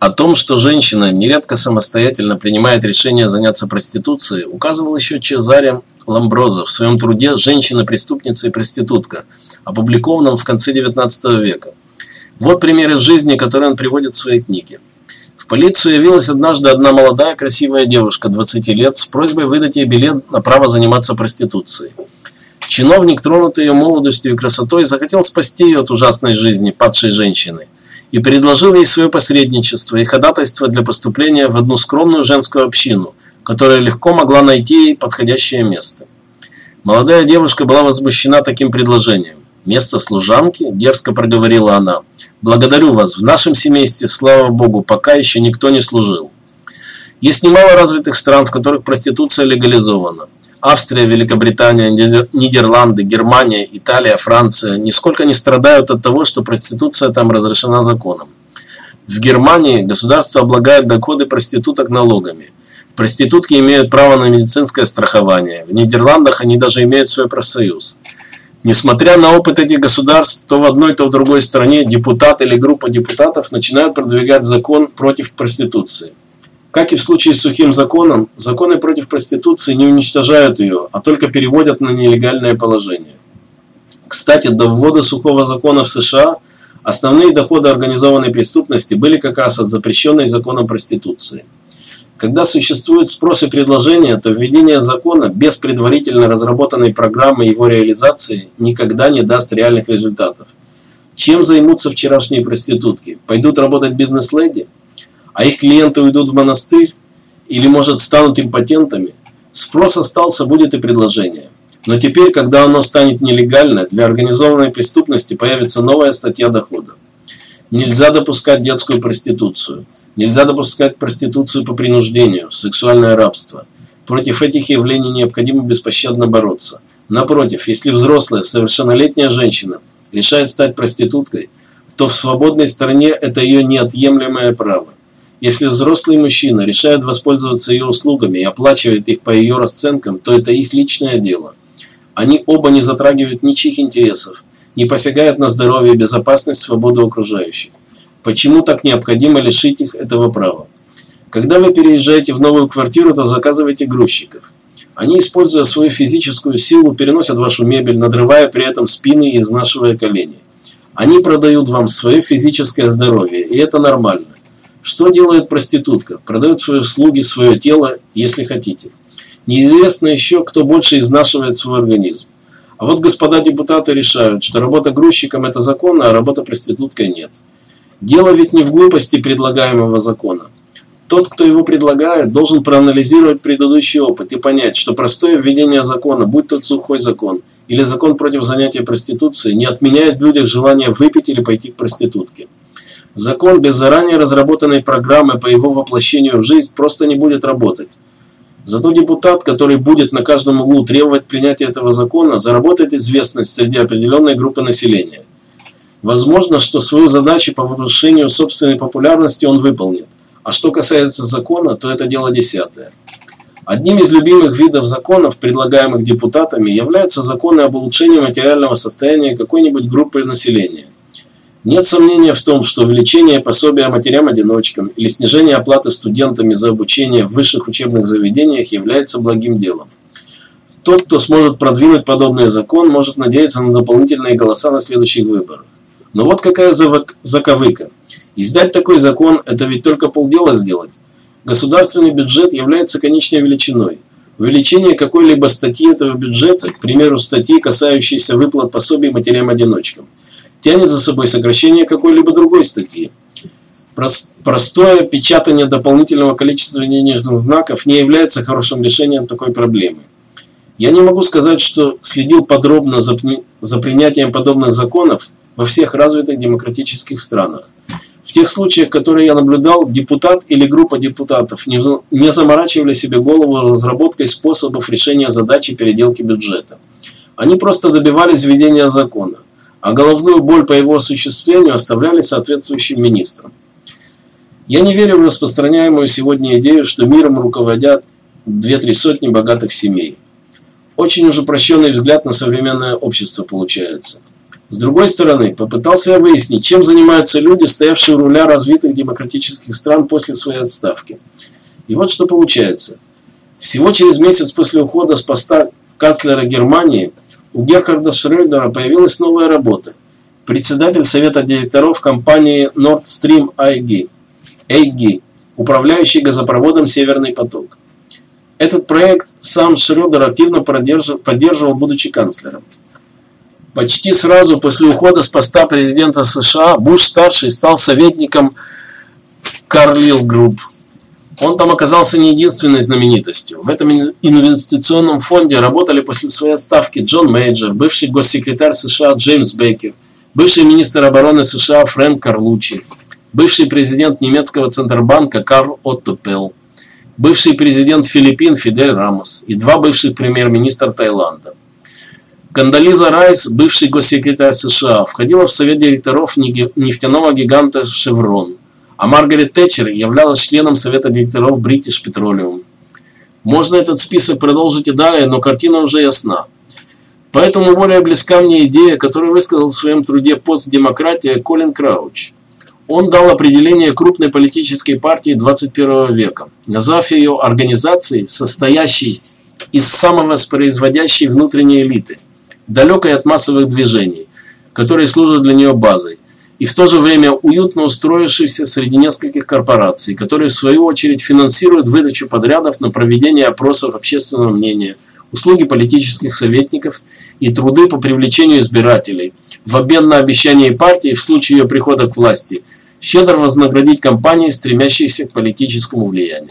О том, что женщина нередко самостоятельно принимает решение заняться проституцией, указывал еще Чезаре Ламброзо в своем труде «Женщина-преступница и проститутка», опубликованном в конце XIX века. Вот пример из жизни, который он приводит в своей книге. В полицию явилась однажды одна молодая красивая девушка 20 лет с просьбой выдать ей билет на право заниматься проституцией. Чиновник, тронутый ее молодостью и красотой, захотел спасти ее от ужасной жизни падшей женщины – и предложил ей свое посредничество и ходатайство для поступления в одну скромную женскую общину, которая легко могла найти ей подходящее место. Молодая девушка была возмущена таким предложением. «Место служанки?» – дерзко проговорила она. «Благодарю вас. В нашем семействе, слава богу, пока еще никто не служил». Есть немало развитых стран, в которых проституция легализована. Австрия, Великобритания, Нидерланды, Германия, Италия, Франция нисколько не страдают от того, что проституция там разрешена законом. В Германии государство облагает доходы проституток налогами. Проститутки имеют право на медицинское страхование. В Нидерландах они даже имеют свой профсоюз. Несмотря на опыт этих государств, то в одной, то в другой стране депутат или группа депутатов начинают продвигать закон против проституции. Как и в случае с сухим законом, законы против проституции не уничтожают ее, а только переводят на нелегальное положение. Кстати, до ввода сухого закона в США основные доходы организованной преступности были как раз от запрещенной законом проституции. Когда существует спрос и предложение, то введение закона без предварительно разработанной программы его реализации никогда не даст реальных результатов. Чем займутся вчерашние проститутки? Пойдут работать бизнес-леди? А их клиенты уйдут в монастырь или, может, станут импотентами, спрос остался, будет и предложение. Но теперь, когда оно станет нелегально, для организованной преступности появится новая статья дохода. Нельзя допускать детскую проституцию. Нельзя допускать проституцию по принуждению, сексуальное рабство. Против этих явлений необходимо беспощадно бороться. Напротив, если взрослая, совершеннолетняя женщина решает стать проституткой, то в свободной стране это ее неотъемлемое право. Если взрослый мужчина решает воспользоваться ее услугами и оплачивает их по ее расценкам, то это их личное дело. Они оба не затрагивают ничьих интересов, не посягают на здоровье, безопасность, свободу окружающих. Почему так необходимо лишить их этого права? Когда вы переезжаете в новую квартиру, то заказывайте грузчиков. Они, используя свою физическую силу, переносят вашу мебель, надрывая при этом спины и изнашивая колени. Они продают вам свое физическое здоровье, и это нормально. Что делает проститутка? Продает свои услуги, свое тело, если хотите. Неизвестно еще, кто больше изнашивает свой организм. А вот господа депутаты решают, что работа грузчиком это законно, а работа проституткой нет. Дело ведь не в глупости предлагаемого закона. Тот, кто его предлагает, должен проанализировать предыдущий опыт и понять, что простое введение закона, будь тот сухой закон или закон против занятия проституцией, не отменяет в людях желание выпить или пойти к проститутке. Закон без заранее разработанной программы по его воплощению в жизнь просто не будет работать. Зато депутат, который будет на каждом углу требовать принятия этого закона, заработает известность среди определенной группы населения. Возможно, что свою задачу по повышению собственной популярности он выполнит. А что касается закона, то это дело десятое. Одним из любимых видов законов, предлагаемых депутатами, являются законы об улучшении материального состояния какой-нибудь группы населения – нет сомнения в том, что увеличение пособия матерям-одиночкам или снижение оплаты студентами за обучение в высших учебных заведениях является благим делом. Тот, кто сможет продвинуть подобный закон, может надеяться на дополнительные голоса на следующих выборах. Но вот какая заковыка. Издать такой закон – это ведь только полдела сделать. Государственный бюджет является конечной величиной. Увеличение какой-либо статьи этого бюджета, к примеру, статьи, касающейся выплат пособий матерям-одиночкам – тянет за собой сокращение какой-либо другой статьи. Простое печатание дополнительного количества денежных знаков не является хорошим решением такой проблемы. Я не могу сказать, что следил подробно за, за принятием подобных законов во всех развитых демократических странах. В тех случаях, которые я наблюдал, депутат или группа депутатов не, не заморачивали себе голову разработкой способов решения задачи переделки бюджета. Они просто добивались введения закона а головную боль по его осуществлению оставляли соответствующим министрам. Я не верю в распространяемую сегодня идею, что миром руководят две-три сотни богатых семей. Очень уж упрощенный взгляд на современное общество получается. С другой стороны, попытался я выяснить, чем занимаются люди, стоявшие у руля развитых демократических стран после своей отставки. И вот что получается. Всего через месяц после ухода с поста канцлера Германии Герхарда Шрёдера появилась новая работа. Председатель совета директоров компании Nord Stream AG, AG управляющий газопроводом «Северный поток». Этот проект сам Шрёдер активно поддерживал, будучи канцлером. Почти сразу после ухода с поста президента США Буш-старший стал советником Carlyle Group. Он там оказался не единственной знаменитостью. В этом инвестиционном фонде работали после своей отставки Джон Мейджор, бывший госсекретарь США Джеймс Бейкер, бывший министр обороны США Фрэнк Карлуччи, бывший президент немецкого Центробанка Карл Отто Пёль, бывший президент Филиппин Фидель Рамос и два бывших премьер-министра Таиланда. Кандализа Райс, бывший госсекретарь США, входила в совет директоров нефтяного гиганта «Шеврон», а Маргарет Тэтчер являлась членом совета директоров British Petroleum. Можно этот список продолжить и далее, но картина уже ясна. Поэтому более близка мне идея, которую высказал в своем труде «Постдемократия» Колин Крауч – он дал определение крупной политической партии 21 века, назвав ее организацией, состоящей из самовоспроизводящей внутренней элиты, далекой от массовых движений, которые служат для нее базой, и в то же время уютно устроившейся среди нескольких корпораций, которые в свою очередь финансируют выдачу подрядов на проведение опросов общественного мнения, услуги политических советников и труды по привлечению избирателей в обмен на обещание партии в случае ее прихода к власти – щедро вознаградить компании, стремящиеся к политическому влиянию.